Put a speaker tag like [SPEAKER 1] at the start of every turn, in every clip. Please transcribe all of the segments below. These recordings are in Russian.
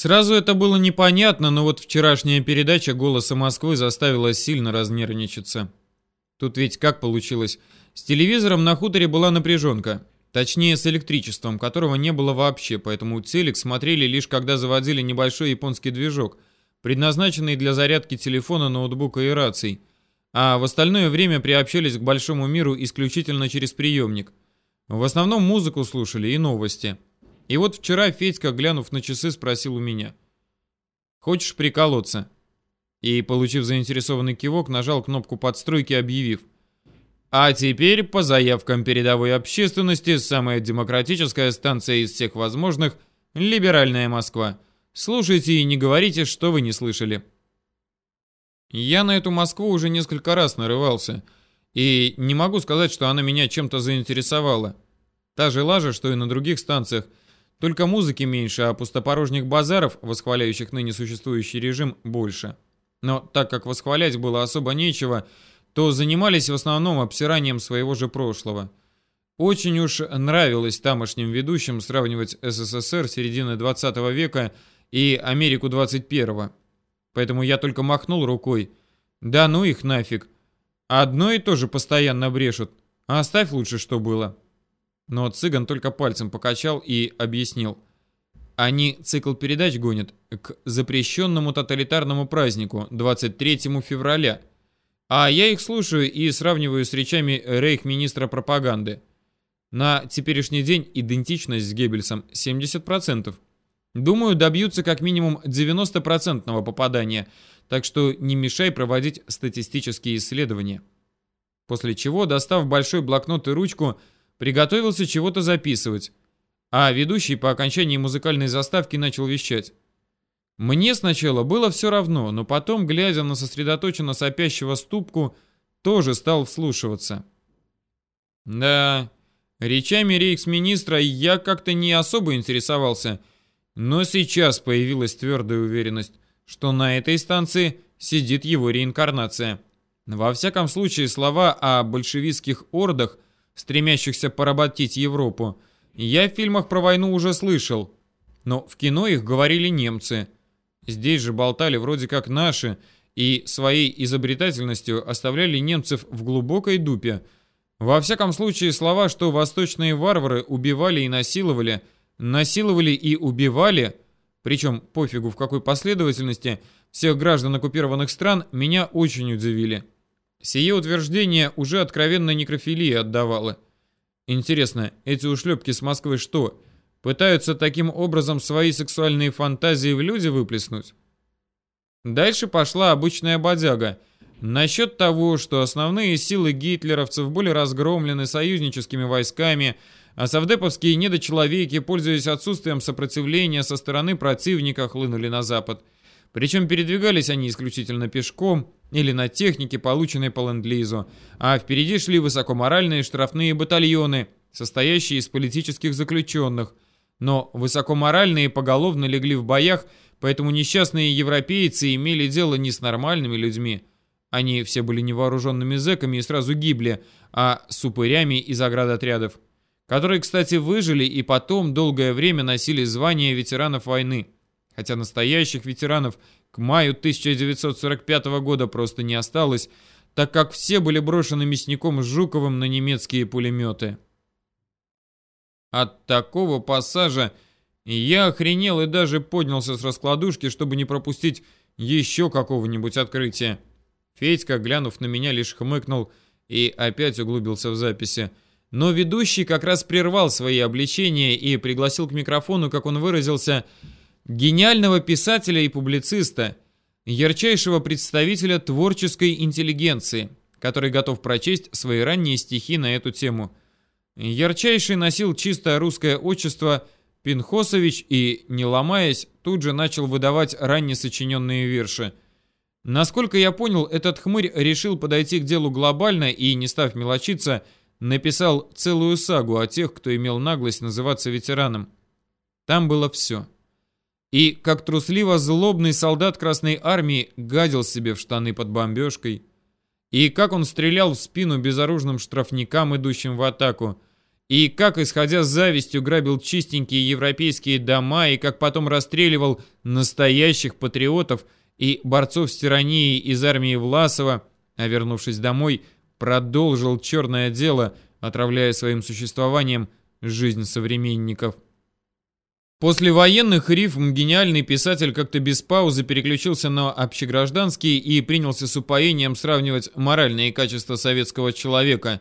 [SPEAKER 1] Сразу это было непонятно, но вот вчерашняя передача «Голоса Москвы» заставила сильно разнервничаться. Тут ведь как получилось? С телевизором на хуторе была напряженка. Точнее, с электричеством, которого не было вообще, поэтому телек смотрели лишь когда заводили небольшой японский движок, предназначенный для зарядки телефона, ноутбука и раций, а в остальное время приобщались к большому миру исключительно через приемник. В основном музыку слушали и новости. И вот вчера Федька, глянув на часы, спросил у меня. «Хочешь приколоться?» И, получив заинтересованный кивок, нажал кнопку подстройки, объявив. «А теперь, по заявкам передовой общественности, самая демократическая станция из всех возможных — либеральная Москва. Слушайте и не говорите, что вы не слышали». Я на эту Москву уже несколько раз нарывался, и не могу сказать, что она меня чем-то заинтересовала. Та же лажа, что и на других станциях — только музыки меньше, а пустопорожних базаров, восхваляющих ныне существующий режим, больше. Но так как восхвалять было особо нечего, то занимались в основном обсиранием своего же прошлого. Очень уж нравилось тамошним ведущим сравнивать СССР середины 20 века и Америку 21 Поэтому я только махнул рукой. Да ну их нафиг. Одно и то же постоянно брешут. Оставь лучше, что было. Но цыган только пальцем покачал и объяснил. Они цикл передач гонят к запрещенному тоталитарному празднику 23 февраля. А я их слушаю и сравниваю с речами рейх-министра пропаганды. На теперешний день идентичность с Геббельсом 70%. Думаю, добьются как минимум 90% попадания, так что не мешай проводить статистические исследования. После чего, достав большой блокнот и ручку, приготовился чего-то записывать, а ведущий по окончании музыкальной заставки начал вещать. Мне сначала было все равно, но потом, глядя на сосредоточенно сопящего ступку, тоже стал вслушиваться. Да, речами рейхсминистра я как-то не особо интересовался, но сейчас появилась твердая уверенность, что на этой станции сидит его реинкарнация. Во всяком случае, слова о большевистских ордах – стремящихся поработить Европу, я в фильмах про войну уже слышал. Но в кино их говорили немцы. Здесь же болтали вроде как наши, и своей изобретательностью оставляли немцев в глубокой дупе. Во всяком случае, слова, что восточные варвары убивали и насиловали, насиловали и убивали, причем пофигу в какой последовательности, всех граждан оккупированных стран, меня очень удивили. Сие утверждение уже откровенно некрофилии отдавало. Интересно, эти ушлепки с Москвы что, пытаются таким образом свои сексуальные фантазии в люди выплеснуть? Дальше пошла обычная бодяга. Насчет того, что основные силы гитлеровцев были разгромлены союзническими войсками, а совдеповские недочеловеки, пользуясь отсутствием сопротивления со стороны противника, хлынули на запад. Причем передвигались они исключительно пешком, или на технике, полученной по ленд-лизу, а впереди шли высокоморальные штрафные батальоны, состоящие из политических заключенных, но высокоморальные поголовно легли в боях, поэтому несчастные европейцы имели дело не с нормальными людьми, они все были невооруженными зэками и сразу гибли, а с упырями из оградотрядов, которые, кстати, выжили и потом долгое время носили звание ветеранов войны, хотя настоящих ветеранов – к маю 1945 года просто не осталось, так как все были брошены мясником Жуковым на немецкие пулеметы. От такого пассажа я охренел и даже поднялся с раскладушки, чтобы не пропустить еще какого-нибудь открытия. Федька, глянув на меня, лишь хмыкнул и опять углубился в записи. Но ведущий как раз прервал свои обличения и пригласил к микрофону, как он выразился, гениального писателя и публициста, ярчайшего представителя творческой интеллигенции, который готов прочесть свои ранние стихи на эту тему. Ярчайший носил чистое русское отчество Пинхосович и, не ломаясь, тут же начал выдавать ранне сочиненные верши. Насколько я понял, этот хмырь решил подойти к делу глобально и, не став мелочиться, написал целую сагу о тех, кто имел наглость называться ветераном. Там было все. И, как трусливо злобный солдат Красной Армии, гадил себе в штаны под бомбежкой. И как он стрелял в спину безоружным штрафникам, идущим в атаку. И как, исходя с завистью, грабил чистенькие европейские дома, и как потом расстреливал настоящих патриотов и борцов с тиранией из армии Власова, а вернувшись домой, продолжил черное дело, отравляя своим существованием жизнь современников. После военных рифм гениальный писатель как-то без паузы переключился на общегражданские и принялся с упоением сравнивать моральные качества советского человека,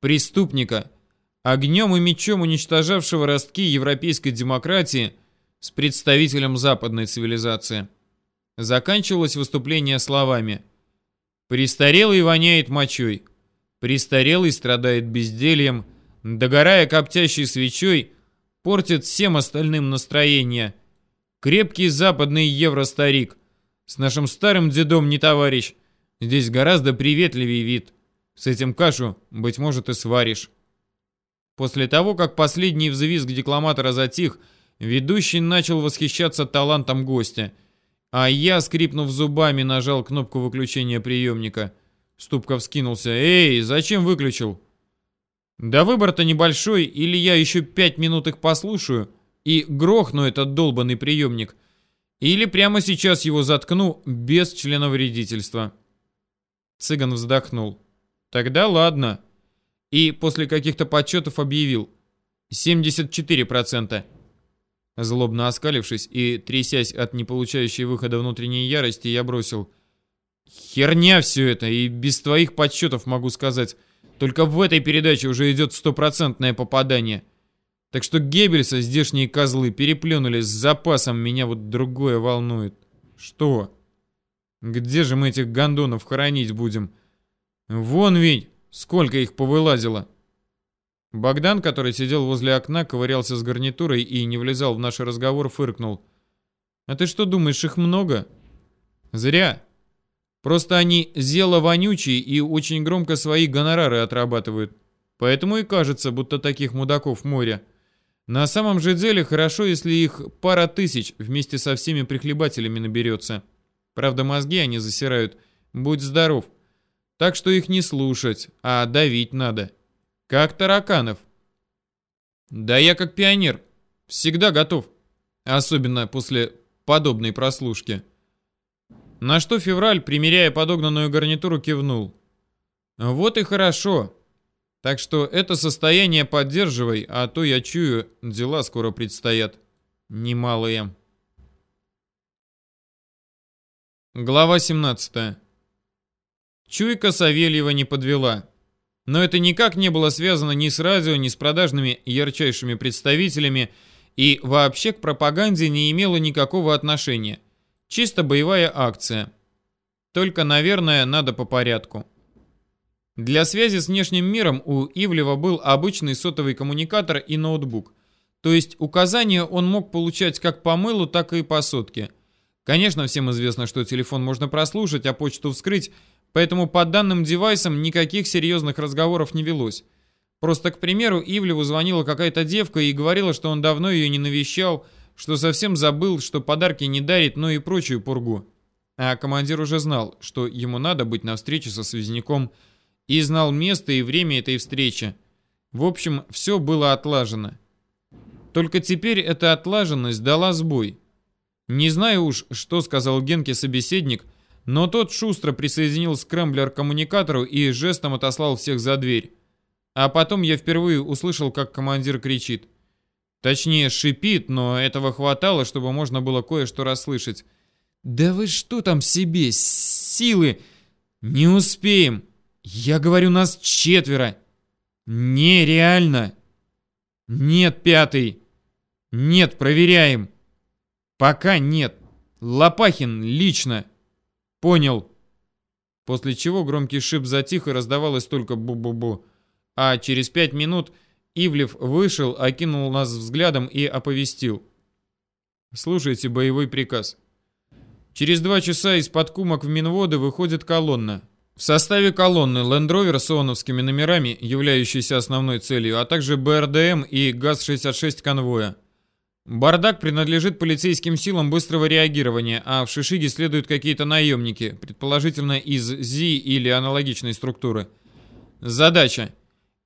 [SPEAKER 1] преступника – огнем и мечом уничтожавшего ростки европейской демократии с представителем западной цивилизации. Заканчивалось выступление словами «Престарелый воняет мочой, престарелый страдает бездельем, догорая коптящей свечой, портит всем остальным настроение. Крепкий западный евростарик, с нашим старым дедом не товарищ, здесь гораздо приветливее вид, с этим кашу, быть может, и сваришь». После того, как последний взвизг декламатора затих, ведущий начал восхищаться талантом гостя. А я, скрипнув зубами, нажал кнопку выключения приемника. Ступка вскинулся. «Эй, зачем выключил?» «Да выбор-то небольшой, или я еще пять минут их послушаю и грохну этот долбанный приемник, или прямо сейчас его заткну без членовредительства». Цыган вздохнул. «Тогда ладно» и после каких-то подсчетов объявил 74%. Злобно оскалившись и трясясь от неполучающей выхода внутренней ярости, я бросил «Херня все это, и без твоих подсчетов могу сказать. Только в этой передаче уже идет стопроцентное попадание. Так что Геббельса здешние козлы переплюнули с запасом, меня вот другое волнует. Что? Где же мы этих гондонов хоронить будем? Вон ведь, Сколько их повылазило? Богдан, который сидел возле окна, ковырялся с гарнитурой и не влезал в наш разговор, фыркнул. «А ты что думаешь, их много?» «Зря. Просто они зело вонючие и очень громко свои гонорары отрабатывают. Поэтому и кажется, будто таких мудаков море. На самом же деле хорошо, если их пара тысяч вместе со всеми прихлебателями наберется. Правда, мозги они засирают. Будь здоров. Так что их не слушать, а давить надо. Как тараканов. Да я как пионер. Всегда готов. Особенно после подобной прослушки. На что Февраль, примеряя подогнанную гарнитуру, кивнул. Вот и хорошо. Так что это состояние поддерживай, а то я чую, дела скоро предстоят. Немалые. Глава 17. Чуйка Савельева не подвела. Но это никак не было связано ни с радио, ни с продажными ярчайшими представителями и вообще к пропаганде не имело никакого отношения. Чисто боевая акция. Только, наверное, надо по порядку. Для связи с внешним миром у Ивлева был обычный сотовый коммуникатор и ноутбук. То есть указания он мог получать как по мылу, так и по сотке. Конечно, всем известно, что телефон можно прослушать, а почту вскрыть, Поэтому по данным девайсам никаких серьезных разговоров не велось. Просто, к примеру, Ивлеву звонила какая-то девка и говорила, что он давно ее не навещал, что совсем забыл, что подарки не дарит, ну и прочую пургу. А командир уже знал, что ему надо быть на встрече со связняком, и знал место и время этой встречи. В общем, все было отлажено. Только теперь эта отлаженность дала сбой. Не знаю уж, что сказал Генке собеседник – но тот шустро присоединил скрэмблер к коммуникатору и жестом отослал всех за дверь. А потом я впервые услышал, как командир кричит. Точнее, шипит, но этого хватало, чтобы можно было кое-что расслышать. «Да вы что там себе? Силы! Не успеем! Я говорю, нас четверо! Нереально! Нет, пятый! Нет, проверяем! Пока нет! Лопахин лично!» «Понял». После чего громкий шип затих и раздавалось только бу-бу-бу. А через пять минут Ивлев вышел, окинул нас взглядом и оповестил. «Слушайте боевой приказ. Через два часа из-под кумок в Минводы выходит колонна. В составе колонны Rover с ООНовскими номерами, являющейся основной целью, а также БРДМ и ГАЗ-66 конвоя. Бардак принадлежит полицейским силам быстрого реагирования, а в Шишиге следуют какие-то наемники, предположительно из ЗИ или аналогичной структуры. Задача.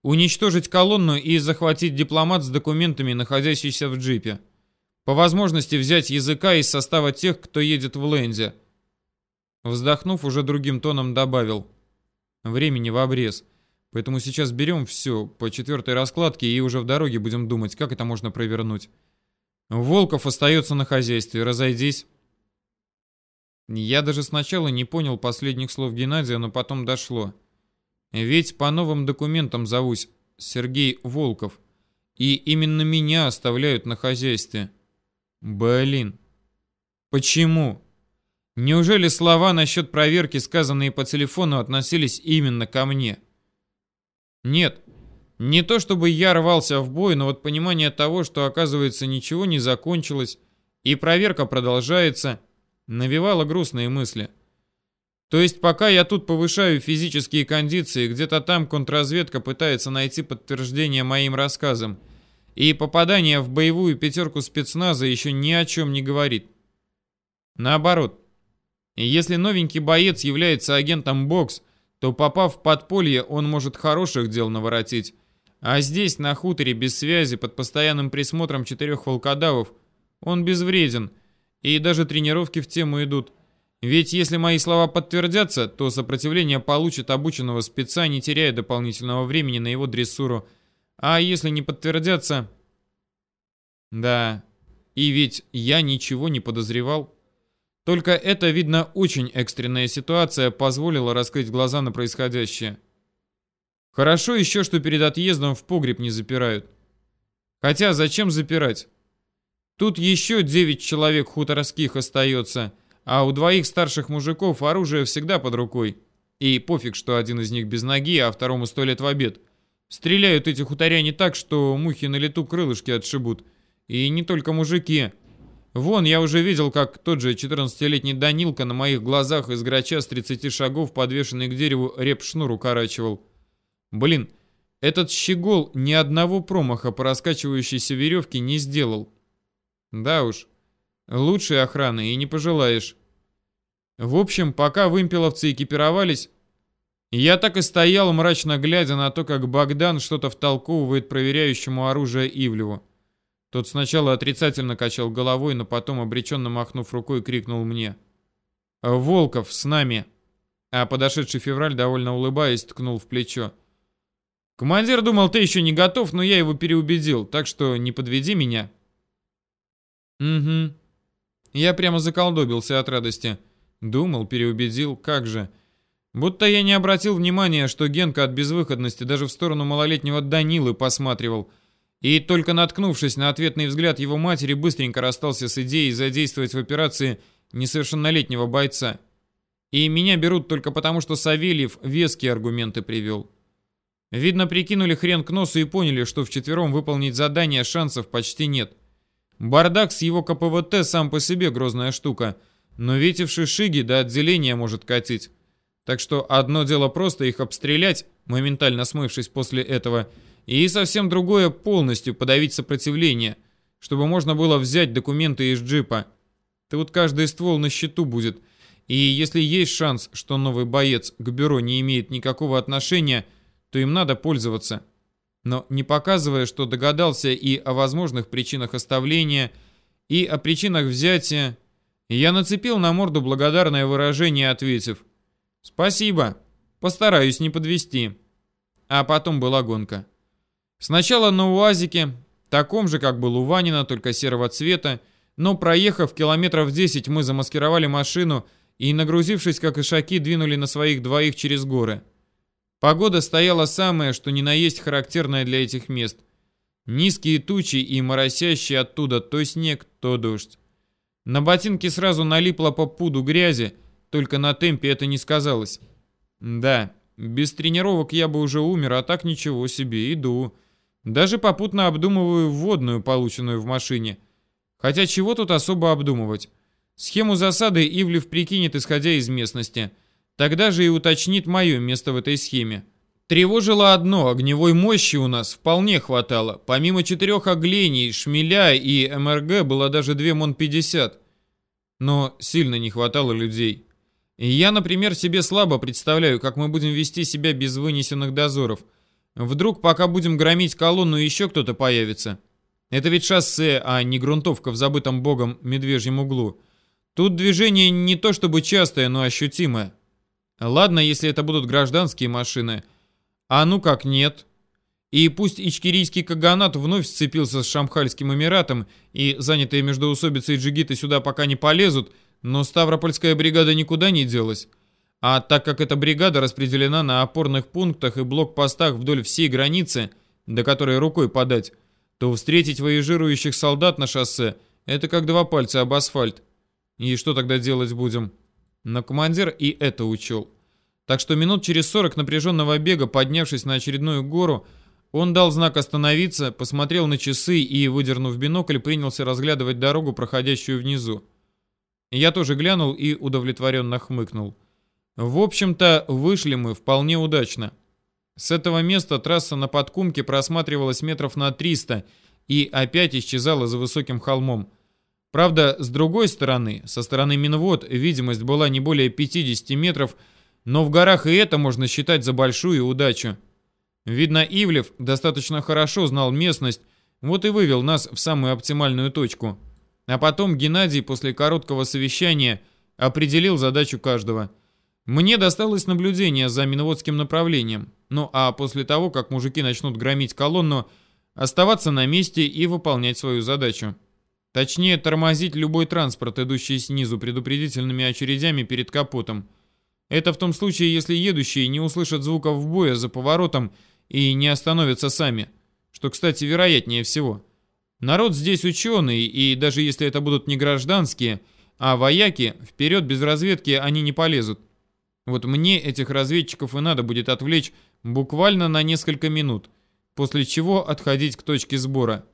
[SPEAKER 1] Уничтожить колонну и захватить дипломат с документами, находящийся в джипе. По возможности взять языка из состава тех, кто едет в Ленде. Вздохнув, уже другим тоном добавил. Времени в обрез. Поэтому сейчас берем все по четвертой раскладке и уже в дороге будем думать, как это можно провернуть. Волков остается на хозяйстве. Разойдись. Я даже сначала не понял последних слов Геннадия, но потом дошло. Ведь по новым документам зовусь Сергей Волков. И именно меня оставляют на хозяйстве. Блин. Почему? Неужели слова насчет проверки, сказанные по телефону, относились именно ко мне? Нет. Не то чтобы я рвался в бой, но вот понимание того, что оказывается ничего не закончилось, и проверка продолжается, навевало грустные мысли. То есть пока я тут повышаю физические кондиции, где-то там контрразведка пытается найти подтверждение моим рассказам, и попадание в боевую пятерку спецназа еще ни о чем не говорит. Наоборот, если новенький боец является агентом БОКС, то попав в подполье, он может хороших дел наворотить, а здесь, на хуторе, без связи, под постоянным присмотром четырех волкодавов, он безвреден, и даже тренировки в тему идут. Ведь если мои слова подтвердятся, то сопротивление получит обученного спеца, не теряя дополнительного времени на его дрессуру. А если не подтвердятся... Да, и ведь я ничего не подозревал. Только это, видно, очень экстренная ситуация позволила раскрыть глаза на происходящее. Хорошо еще, что перед отъездом в погреб не запирают. Хотя зачем запирать? Тут еще девять человек хуторских остается, а у двоих старших мужиков оружие всегда под рукой. И пофиг, что один из них без ноги, а второму сто лет в обед. Стреляют эти хуторяне так, что мухи на лету крылышки отшибут. И не только мужики. Вон, я уже видел, как тот же 14-летний Данилка на моих глазах из грача с 30 шагов, подвешенный к дереву, реп-шнур укорачивал. Блин, этот щегол ни одного промаха по раскачивающейся веревке не сделал. Да уж, лучшей охраны и не пожелаешь. В общем, пока вымпеловцы экипировались, я так и стоял, мрачно глядя на то, как Богдан что-то втолковывает проверяющему оружие Ивлеву. Тот сначала отрицательно качал головой, но потом, обреченно махнув рукой, крикнул мне. «Волков, с нами!» А подошедший февраль, довольно улыбаясь, ткнул в плечо. Командир думал, ты еще не готов, но я его переубедил, так что не подведи меня. Угу. Я прямо заколдобился от радости. Думал, переубедил, как же. Будто я не обратил внимания, что Генка от безвыходности даже в сторону малолетнего Данилы посматривал. И только наткнувшись на ответный взгляд его матери, быстренько расстался с идеей задействовать в операции несовершеннолетнего бойца. И меня берут только потому, что Савельев веские аргументы привел. Видно, прикинули хрен к носу и поняли, что вчетвером выполнить задание шансов почти нет. Бардак с его КПВТ сам по себе грозная штука, но и в шишиге до отделения может катить. Так что одно дело просто их обстрелять, моментально смывшись после этого, и совсем другое полностью подавить сопротивление, чтобы можно было взять документы из джипа. Тут каждый ствол на счету будет, и если есть шанс, что новый боец к бюро не имеет никакого отношения – то им надо пользоваться. Но не показывая, что догадался и о возможных причинах оставления, и о причинах взятия, я нацепил на морду благодарное выражение, ответив «Спасибо, постараюсь не подвести». А потом была гонка. Сначала на УАЗике, таком же, как был у Ванина, только серого цвета, но проехав километров 10, мы замаскировали машину и, нагрузившись как ишаки, двинули на своих двоих через горы. Погода стояла самая, что ни на есть характерная для этих мест. Низкие тучи и моросящий оттуда то снег, то дождь. На ботинке сразу налипло по пуду грязи, только на темпе это не сказалось. Да, без тренировок я бы уже умер, а так ничего себе, иду. Даже попутно обдумываю вводную, полученную в машине. Хотя чего тут особо обдумывать? Схему засады Ивлев прикинет, исходя из местности – Тогда же и уточнит мое место в этой схеме. Тревожило одно, огневой мощи у нас вполне хватало. Помимо четырех оглений, шмеля и МРГ было даже две МОН-50. Но сильно не хватало людей. И я, например, себе слабо представляю, как мы будем вести себя без вынесенных дозоров. Вдруг, пока будем громить колонну, еще кто-то появится. Это ведь шоссе, а не грунтовка в забытом богом медвежьем углу. Тут движение не то чтобы частое, но ощутимое. Ладно, если это будут гражданские машины. А ну как нет. И пусть ичкерийский каганат вновь сцепился с Шамхальским Эмиратом, и занятые междоусобицей джигиты сюда пока не полезут, но Ставропольская бригада никуда не делась. А так как эта бригада распределена на опорных пунктах и блокпостах вдоль всей границы, до которой рукой подать, то встретить выезжирующих солдат на шоссе – это как два пальца об асфальт. И что тогда делать будем? Но командир и это учел. Так что минут через 40 напряженного бега, поднявшись на очередную гору, он дал знак остановиться, посмотрел на часы и, выдернув бинокль, принялся разглядывать дорогу, проходящую внизу. Я тоже глянул и удовлетворенно хмыкнул. В общем-то, вышли мы вполне удачно. С этого места трасса на подкумке просматривалась метров на 300 и опять исчезала за высоким холмом. Правда, с другой стороны, со стороны Минвод, видимость была не более 50 метров, но в горах и это можно считать за большую удачу. Видно, Ивлев достаточно хорошо знал местность, вот и вывел нас в самую оптимальную точку. А потом Геннадий после короткого совещания определил задачу каждого. Мне досталось наблюдение за Миноводским направлением. Ну а после того, как мужики начнут громить колонну, оставаться на месте и выполнять свою задачу. Точнее, тормозить любой транспорт, идущий снизу предупредительными очередями перед капотом. Это в том случае, если едущие не услышат звуков боя за поворотом и не остановятся сами. Что, кстати, вероятнее всего. Народ здесь ученый, и даже если это будут не гражданские, а вояки, вперед без разведки они не полезут. Вот мне этих разведчиков и надо будет отвлечь буквально на несколько минут, после чего отходить к точке сбора.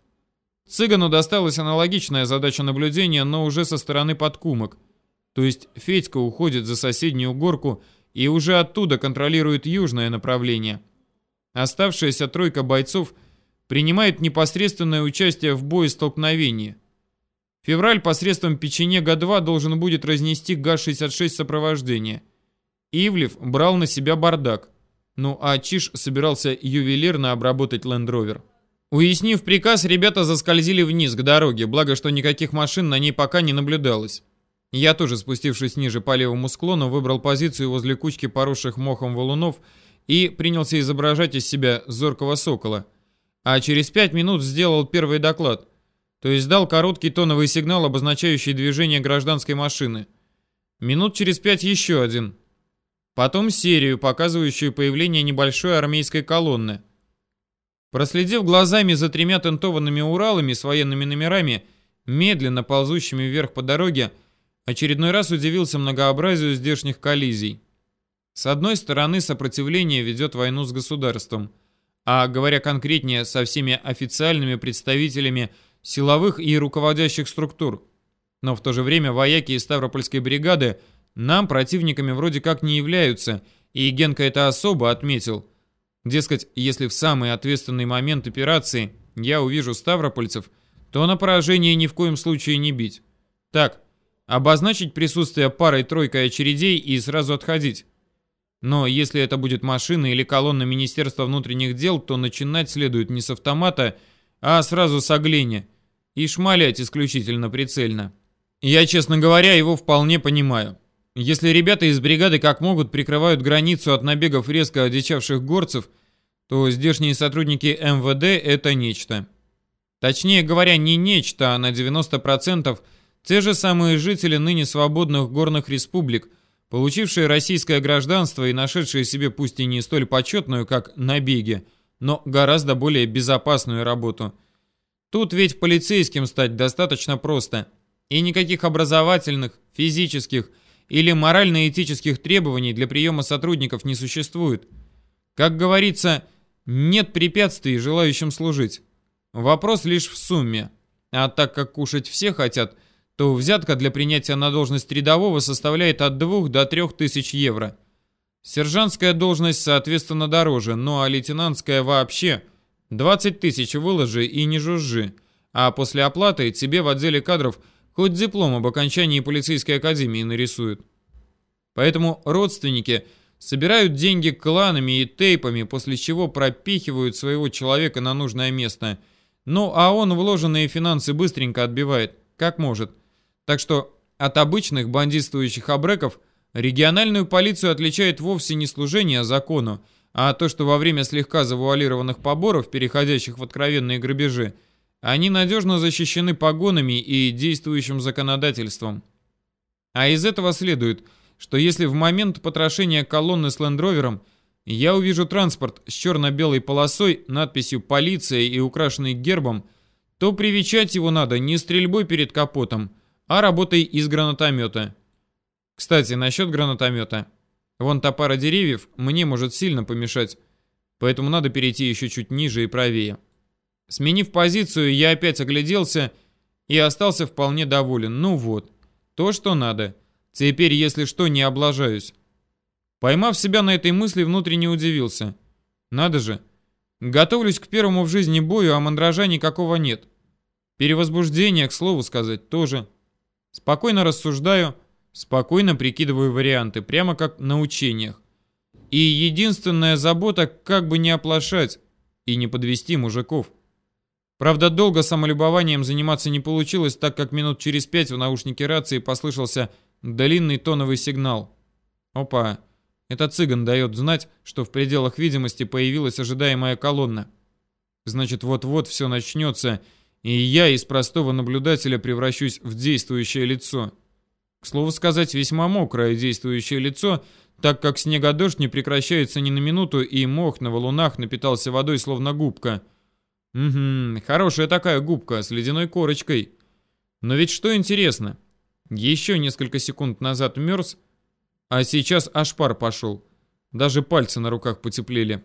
[SPEAKER 1] Цыгану досталась аналогичная задача наблюдения, но уже со стороны подкумок. То есть Федька уходит за соседнюю горку и уже оттуда контролирует южное направление. Оставшаяся тройка бойцов принимает непосредственное участие в боестолкновении. Февраль посредством печенега-2 должен будет разнести ГАЗ-66 сопровождения. Ивлев брал на себя бардак. Ну а Чиш собирался ювелирно обработать Лендровер. Уяснив приказ, ребята заскользили вниз к дороге, благо что никаких машин на ней пока не наблюдалось. Я тоже, спустившись ниже по левому склону, выбрал позицию возле кучки поросших мохом валунов и принялся изображать из себя зоркого сокола. А через пять минут сделал первый доклад, то есть дал короткий тоновый сигнал, обозначающий движение гражданской машины. Минут через пять еще один. Потом серию, показывающую появление небольшой армейской колонны. Проследив глазами за тремя тентованными Уралами с военными номерами, медленно ползущими вверх по дороге, очередной раз удивился многообразию здешних коллизий. С одной стороны, сопротивление ведет войну с государством, а говоря конкретнее, со всеми официальными представителями силовых и руководящих структур. Но в то же время вояки из Ставропольской бригады нам противниками вроде как не являются, и Генка это особо отметил – Дескать, если в самый ответственный момент операции я увижу ставропольцев, то на поражение ни в коем случае не бить. Так, обозначить присутствие парой-тройкой очередей и сразу отходить. Но если это будет машина или колонна Министерства внутренних дел, то начинать следует не с автомата, а сразу с огления. И шмалять исключительно прицельно. Я, честно говоря, его вполне понимаю. Если ребята из бригады как могут прикрывают границу от набегов резко одичавших горцев, то здешние сотрудники МВД это нечто. Точнее говоря, не нечто, а на 90% те же самые жители ныне свободных горных республик, получившие российское гражданство и нашедшие себе пусть и не столь почетную, как набеги, но гораздо более безопасную работу. Тут ведь полицейским стать достаточно просто. И никаких образовательных, физических, или морально-этических требований для приема сотрудников не существует. Как говорится, нет препятствий желающим служить. Вопрос лишь в сумме. А так как кушать все хотят, то взятка для принятия на должность рядового составляет от 2 до 3 тысяч евро. Сержантская должность, соответственно, дороже, ну а лейтенантская вообще 20 тысяч выложи и не жужжи. А после оплаты тебе в отделе кадров – Хоть диплом об окончании полицейской академии нарисуют. Поэтому родственники собирают деньги кланами и тейпами, после чего пропихивают своего человека на нужное место. Ну, а он вложенные финансы быстренько отбивает, как может. Так что от обычных бандитствующих абреков региональную полицию отличает вовсе не служение закону, а то, что во время слегка завуалированных поборов, переходящих в откровенные грабежи, они надежно защищены погонами и действующим законодательством. А из этого следует, что если в момент потрошения колонны с лендровером я увижу транспорт с черно-белой полосой, надписью «Полиция» и украшенный гербом, то привечать его надо не стрельбой перед капотом, а работой из гранатомета. Кстати, насчет гранатомета. Вон та пара деревьев мне может сильно помешать, поэтому надо перейти еще чуть ниже и правее. Сменив позицию, я опять огляделся и остался вполне доволен. Ну вот, то, что надо. Теперь, если что, не облажаюсь. Поймав себя на этой мысли, внутренне удивился. Надо же. Готовлюсь к первому в жизни бою, а мандража никакого нет. Перевозбуждение, к слову сказать, тоже. Спокойно рассуждаю, спокойно прикидываю варианты, прямо как на учениях. И единственная забота, как бы не оплошать и не подвести мужиков. Правда, долго самолюбованием заниматься не получилось, так как минут через пять в наушнике рации послышался длинный тоновый сигнал. Опа, это цыган дает знать, что в пределах видимости появилась ожидаемая колонна. Значит, вот-вот все начнется, и я из простого наблюдателя превращусь в действующее лицо. К слову сказать, весьма мокрое действующее лицо, так как снегодождь не прекращается ни на минуту, и мох на валунах напитался водой, словно губка. Угу, хорошая такая губка с ледяной корочкой. Но ведь что интересно, еще несколько секунд назад мерз, а сейчас аж пар пошел. Даже пальцы на руках потеплели.